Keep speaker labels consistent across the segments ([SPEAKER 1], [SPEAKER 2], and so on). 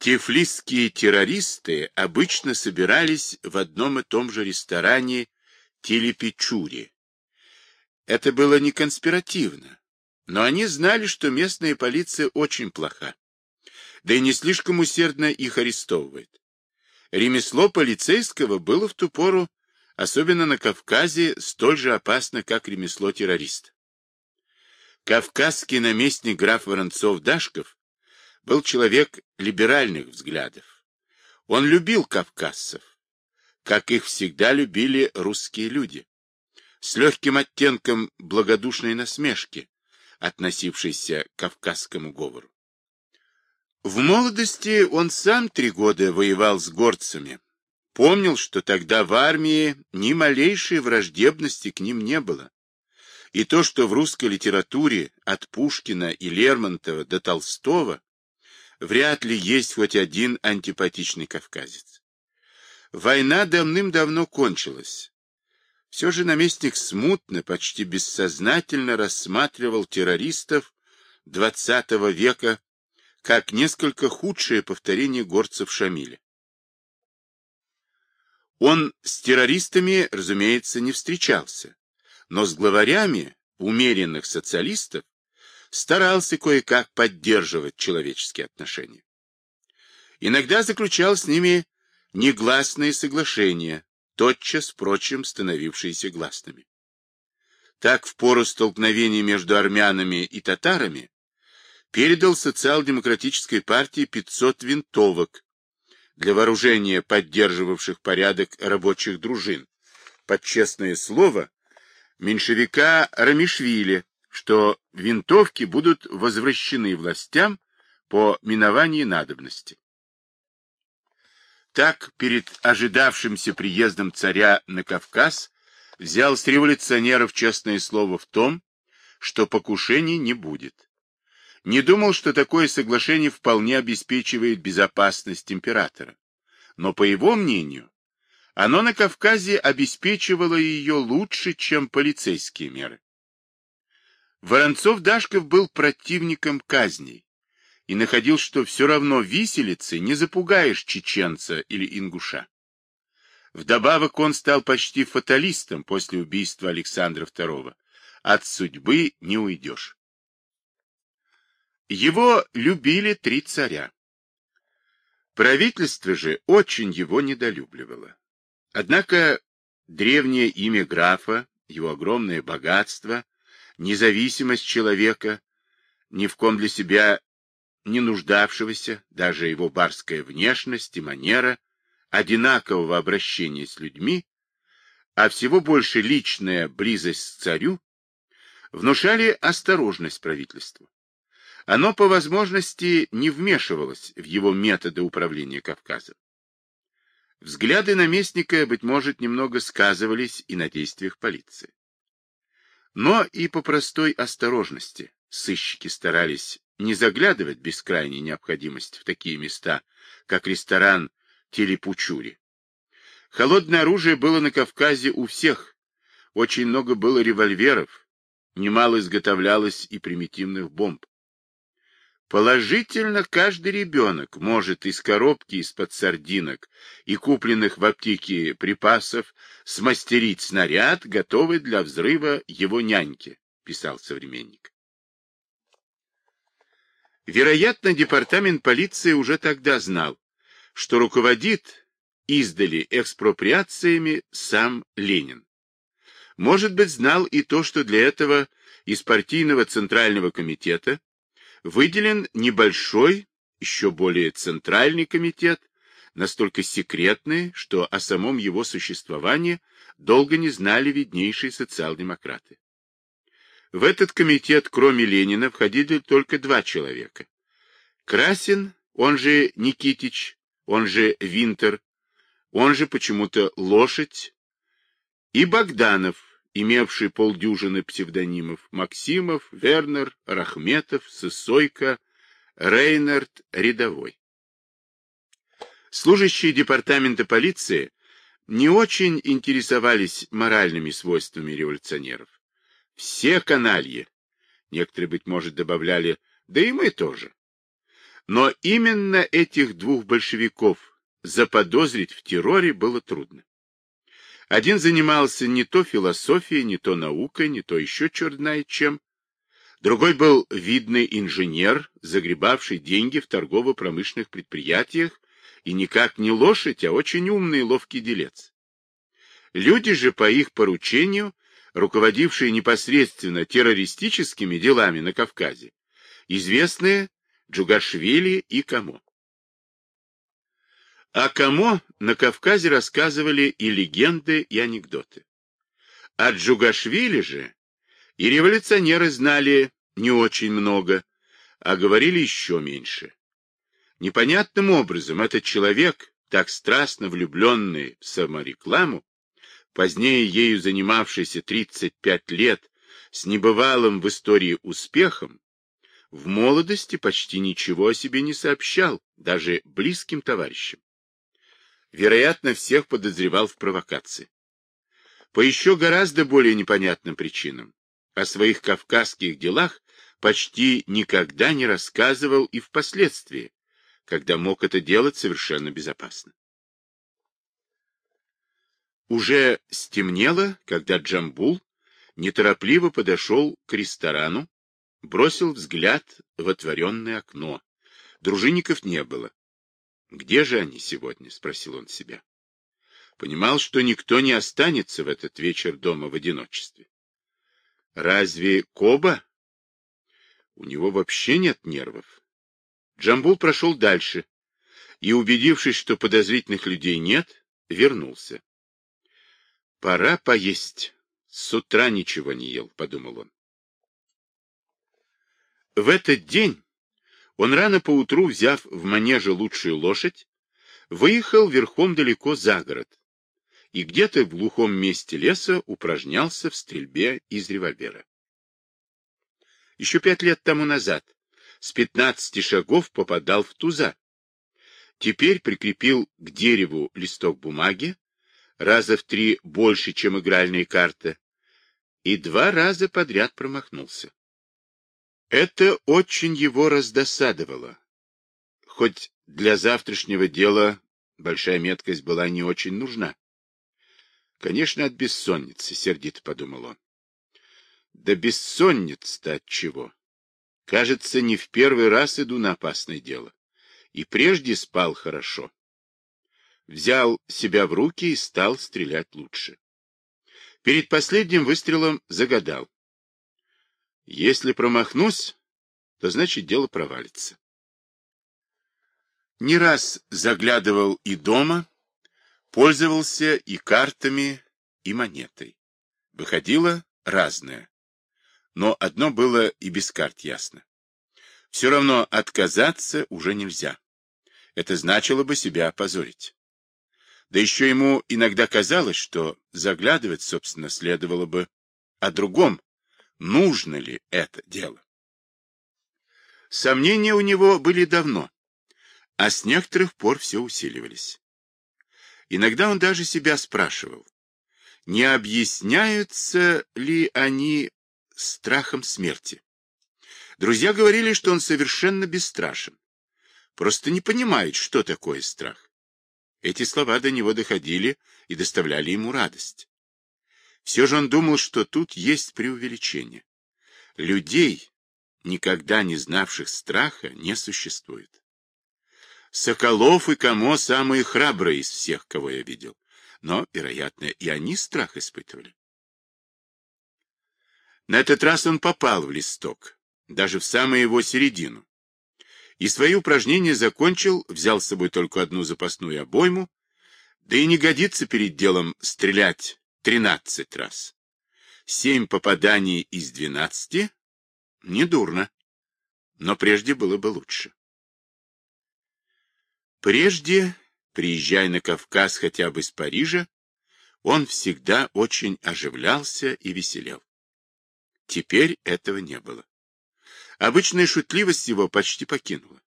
[SPEAKER 1] Тифлисские террористы обычно собирались в одном и том же ресторане Телепичури. Это было не конспиративно, но они знали, что местная полиция очень плоха, да и не слишком усердно их арестовывает. Ремесло полицейского было в ту пору, особенно на Кавказе, столь же опасно, как ремесло террориста. Кавказский наместник граф Воронцов-Дашков был человек либеральных взглядов. Он любил кавказцев, как их всегда любили русские люди, с легким оттенком благодушной насмешки, относившейся к кавказскому говору. В молодости он сам три года воевал с горцами, помнил, что тогда в армии ни малейшей враждебности к ним не было. И то, что в русской литературе от Пушкина и Лермонтова до Толстого вряд ли есть хоть один антипатичный кавказец. Война давным-давно кончилась. Все же наместник смутно, почти бессознательно рассматривал террористов XX века как несколько худшее повторение горцев Шамиля. Он с террористами, разумеется, не встречался, но с главарями умеренных социалистов старался кое-как поддерживать человеческие отношения. Иногда заключал с ними негласные соглашения, тотчас, впрочем, становившиеся гласными. Так, в пору столкновений между армянами и татарами передал социал-демократической партии 500 винтовок для вооружения поддерживавших порядок рабочих дружин, под честное слово, меньшевика Рамишвили, что винтовки будут возвращены властям по миновании надобности. Так, перед ожидавшимся приездом царя на Кавказ, взял с революционеров честное слово в том, что покушений не будет. Не думал, что такое соглашение вполне обеспечивает безопасность императора. Но, по его мнению, оно на Кавказе обеспечивало ее лучше, чем полицейские меры. Воронцов-Дашков был противником казней и находил, что все равно виселицы не запугаешь чеченца или ингуша. Вдобавок он стал почти фаталистом после убийства Александра II. От судьбы не уйдешь. Его любили три царя. Правительство же очень его недолюбливало. Однако древнее имя графа, его огромное богатство, независимость человека, ни в ком для себя не нуждавшегося, даже его барская внешность и манера, одинакового обращения с людьми, а всего больше личная близость к царю, внушали осторожность правительству. Оно по возможности не вмешивалось в его методы управления Кавказом. Взгляды наместника, быть может, немного сказывались и на действиях полиции. Но и по простой осторожности сыщики старались не заглядывать без крайней необходимости в такие места, как ресторан Телепучури. Холодное оружие было на Кавказе у всех. Очень много было револьверов, немало изготовлялось и примитивных бомб. Положительно, каждый ребенок может из коробки из-под сардинок и купленных в аптеке припасов смастерить снаряд, готовый для взрыва его няньки, писал современник. Вероятно, департамент полиции уже тогда знал, что руководит издали экспроприациями сам Ленин. Может быть, знал и то, что для этого из партийного центрального комитета выделен небольшой, еще более центральный комитет, настолько секретный, что о самом его существовании долго не знали виднейшие социал-демократы. В этот комитет, кроме Ленина, входили только два человека. Красин, он же Никитич, он же Винтер, он же почему-то Лошадь, и Богданов, имевший полдюжины псевдонимов Максимов, Вернер, Рахметов, Сысойко, Рейнард, Рядовой. Служащие департамента полиции не очень интересовались моральными свойствами революционеров. Все канальи, некоторые, быть может, добавляли, да и мы тоже. Но именно этих двух большевиков заподозрить в терроре было трудно. Один занимался не то философией, не то наукой, не то еще черт знает чем. Другой был видный инженер, загребавший деньги в торгово-промышленных предприятиях, и никак не лошадь, а очень умный и ловкий делец. Люди же по их поручению, руководившие непосредственно террористическими делами на Кавказе, известные Джугашвили и Камо. О Камо на Кавказе рассказывали и легенды, и анекдоты. О Джугашвили же и революционеры знали не очень много, а говорили еще меньше. Непонятным образом этот человек, так страстно влюбленный в саморекламу, позднее ею занимавшийся 35 лет, с небывалым в истории успехом, в молодости почти ничего о себе не сообщал, даже близким товарищам. Вероятно, всех подозревал в провокации. По еще гораздо более непонятным причинам о своих кавказских делах почти никогда не рассказывал и впоследствии, когда мог это делать совершенно безопасно. Уже стемнело, когда Джамбул неторопливо подошел к ресторану, бросил взгляд в отворенное окно. Дружинников не было. «Где же они сегодня?» — спросил он себя. Понимал, что никто не останется в этот вечер дома в одиночестве. «Разве Коба?» У него вообще нет нервов. Джамбул прошел дальше и, убедившись, что подозрительных людей нет, вернулся. «Пора поесть. С утра ничего не ел», — подумал он. В этот день он рано поутру, взяв в манеже лучшую лошадь, выехал верхом далеко за город и где-то в глухом месте леса упражнялся в стрельбе из револьвера. Еще пять лет тому назад с пятнадцати шагов попадал в туза. Теперь прикрепил к дереву листок бумаги, раза в три больше, чем игральные карты, и два раза подряд промахнулся. Это очень его раздосадовало. Хоть для завтрашнего дела большая меткость была не очень нужна. Конечно, от бессонницы, сердито подумал он. Да бессонница-то от чего? Кажется, не в первый раз иду на опасное дело. И прежде спал хорошо. Взял себя в руки и стал стрелять лучше. Перед последним выстрелом загадал. Если промахнусь, то значит дело провалится. Не раз заглядывал и дома, пользовался и картами, и монетой. Выходило разное. Но одно было и без карт ясно. Все равно отказаться уже нельзя. Это значило бы себя опозорить. Да еще ему иногда казалось, что заглядывать, собственно, следовало бы о другом, нужно ли это дело. Сомнения у него были давно, а с некоторых пор все усиливались. Иногда он даже себя спрашивал, не объясняются ли они страхом смерти. Друзья говорили, что он совершенно бесстрашен, просто не понимает, что такое страх. Эти слова до него доходили и доставляли ему радость. Все же он думал, что тут есть преувеличение. Людей, никогда не знавших страха, не существует. Соколов и Камо самые храбрые из всех, кого я видел. Но, вероятно, и они страх испытывали. На этот раз он попал в листок, даже в самую его середину. И свои упражнения закончил, взял с собой только одну запасную обойму, да и не годится перед делом стрелять тринадцать раз. Семь попаданий из двенадцати — недурно, но прежде было бы лучше. Прежде, приезжая на Кавказ хотя бы из Парижа, он всегда очень оживлялся и веселел. Теперь этого не было. Обычная шутливость его почти покинула.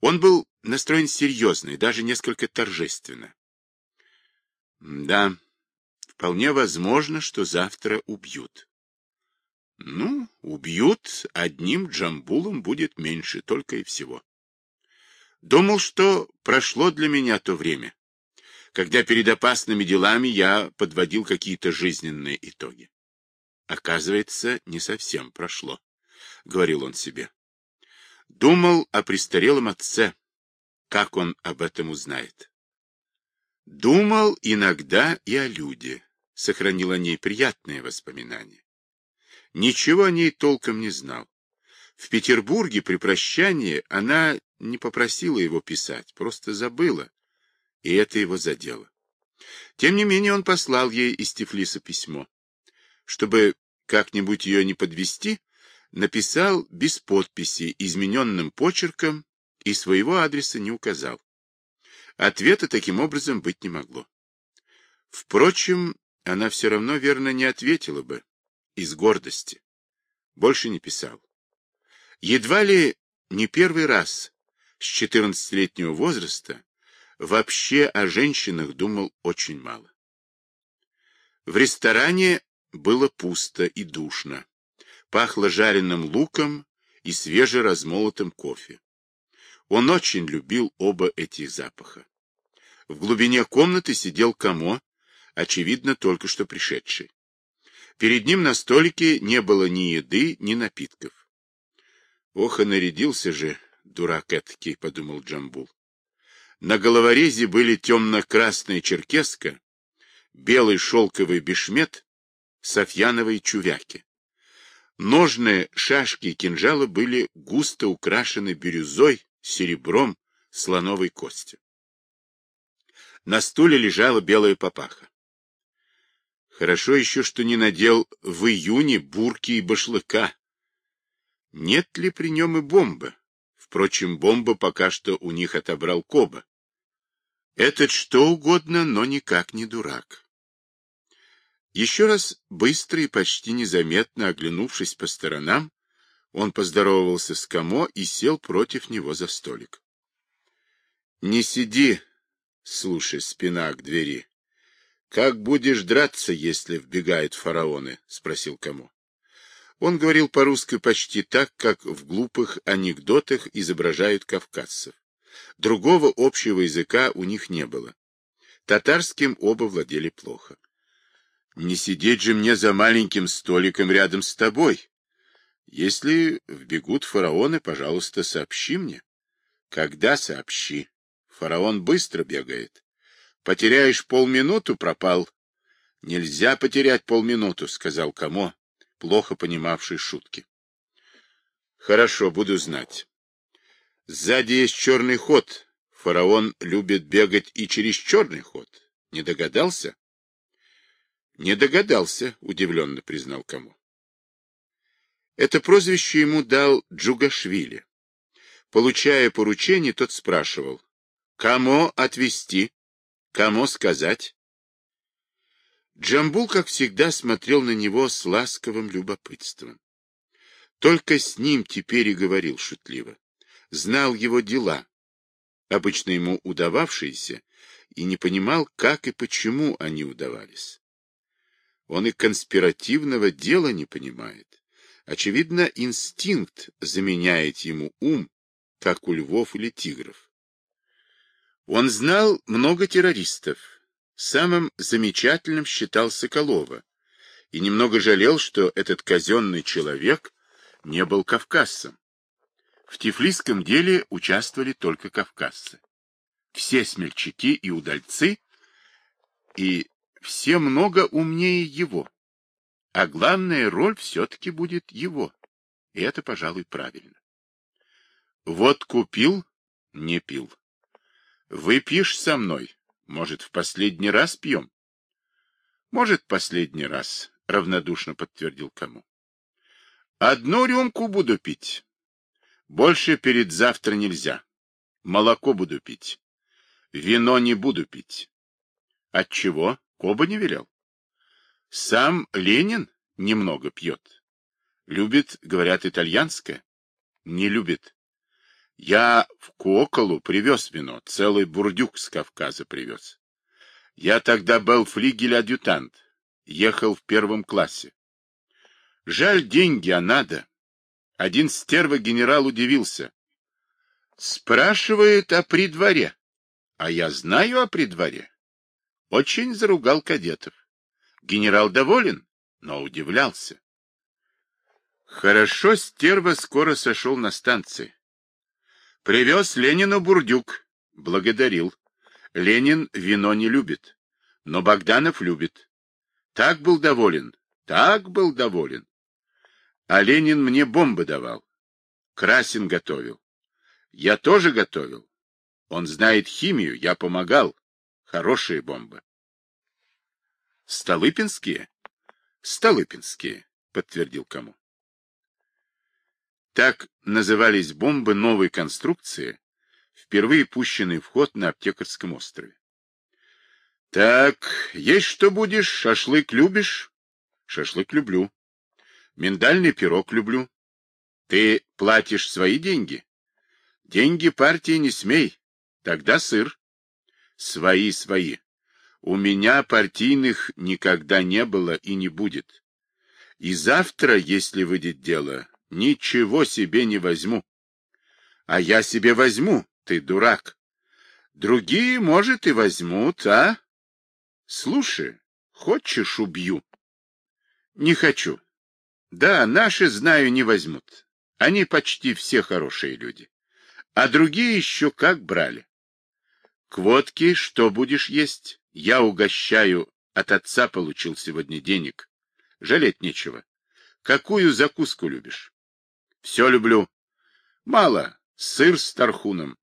[SPEAKER 1] Он был настроен серьезно и даже несколько торжественно. Да, Вполне возможно, что завтра убьют. Ну, убьют, одним джамбулом будет меньше, только и всего. Думал, что прошло для меня то время, когда перед опасными делами я подводил какие-то жизненные итоги. Оказывается, не совсем прошло, — говорил он себе. Думал о престарелом отце, как он об этом узнает. Думал иногда и о Люде, сохранил о ней приятные воспоминания. Ничего о ней толком не знал. В Петербурге при прощании она не попросила его писать, просто забыла, и это его задело. Тем не менее он послал ей из Тифлиса письмо. Чтобы как-нибудь ее не подвести, написал без подписи, измененным почерком, и своего адреса не указал. Ответа таким образом быть не могло. Впрочем, она все равно верно не ответила бы, из гордости. Больше не писал. Едва ли не первый раз с 14-летнего возраста вообще о женщинах думал очень мало. В ресторане было пусто и душно. Пахло жареным луком и свежеразмолотым кофе. Он очень любил оба этих запаха. В глубине комнаты сидел Камо, очевидно, только что пришедший. Перед ним на столике не было ни еды, ни напитков. Ох, и нарядился же, дурак этакий, — подумал Джамбул. На головорезе были темно-красная черкеска, белый шелковый бешмет, софьяновые чувяки. Ножные шашки и кинжалы были густо украшены бирюзой, серебром, слоновой кости. На стуле лежала белая папаха. Хорошо еще, что не надел в июне бурки и башлыка. Нет ли при нем и бомбы? Впрочем, бомба пока что у них отобрал Коба. Этот что угодно, но никак не дурак. Еще раз, быстро и почти незаметно оглянувшись по сторонам, он поздоровался с Камо и сел против него за столик. — Не сиди, слушай, спина к двери. «Как будешь драться, если вбегают фараоны?» — спросил кому. Он говорил по-русски почти так, как в глупых анекдотах изображают кавказцев. Другого общего языка у них не было. Татарским оба владели плохо. «Не сидеть же мне за маленьким столиком рядом с тобой. Если вбегут фараоны, пожалуйста, сообщи мне». «Когда сообщи? Фараон быстро бегает. Потеряешь полминуту, пропал. Нельзя потерять полминуту, сказал Камо, плохо понимавший шутки. Хорошо, буду знать. Сзади есть черный ход. Фараон любит бегать и через черный ход. Не догадался? Не догадался, удивленно признал Камо. Это прозвище ему дал Джугашвили. Получая поручение, тот спрашивал, «Кому отвезти?» Кому сказать? Джамбул, как всегда, смотрел на него с ласковым любопытством. Только с ним теперь и говорил шутливо. Знал его дела, обычно ему удававшиеся, и не понимал, как и почему они удавались. Он и конспиративного дела не понимает. Очевидно, инстинкт заменяет ему ум, как у львов или тигров. Он знал много террористов. Самым замечательным считал Соколова и немного жалел, что этот казенный человек не был кавказцем. В тифлисском деле участвовали только кавказцы. Все смельчаки и удальцы, и все много умнее его. А главная роль все-таки будет его. И это, пожалуй, правильно. Вот купил, не пил. Выпьешь со мной? Может, в последний раз пьем? Может, последний раз, равнодушно подтвердил кому. Одну рюмку буду пить. Больше перед завтра нельзя. Молоко буду пить. Вино не буду пить. Отчего? Коба не велел. Сам Ленин немного пьет. Любит, говорят, итальянское. Не любит. Я в Коколу привез вино, целый бурдюк с Кавказа привез. Я тогда был флигель-адъютант, ехал в первом классе. Жаль деньги, а надо. Один стерва генерал удивился. Спрашивает о придворе. А я знаю о придворе. Очень заругал кадетов. Генерал доволен, но удивлялся. Хорошо, стерва скоро сошел на станции. Привез Ленину бурдюк. Благодарил. Ленин вино не любит, но Богданов любит. Так был доволен, так был доволен. А Ленин мне бомбы давал. Красин готовил. Я тоже готовил. Он знает химию, я помогал. Хорошие бомбы. Столыпинские? Столыпинские, подтвердил кому. Так назывались бомбы новой конструкции, впервые пущенные в ход на Аптекарском острове. Так, есть что будешь? Шашлык любишь? Шашлык люблю. Миндальный пирог люблю. Ты платишь свои деньги? Деньги партии не смей. Тогда сыр. Свои, свои. У меня партийных никогда не было и не будет. И завтра, если выйдет дело, ничего себе не возьму. А я себе возьму, ты дурак. Другие, может, и возьмут, а? Слушай, хочешь, убью? Не хочу. Да, наши, знаю, не возьмут. Они почти все хорошие люди. А другие еще как брали. К водке что будешь есть? Я угощаю, от отца получил сегодня денег. Жалеть нечего. Какую закуску любишь? Все люблю. Мало. Сыр с тархуном.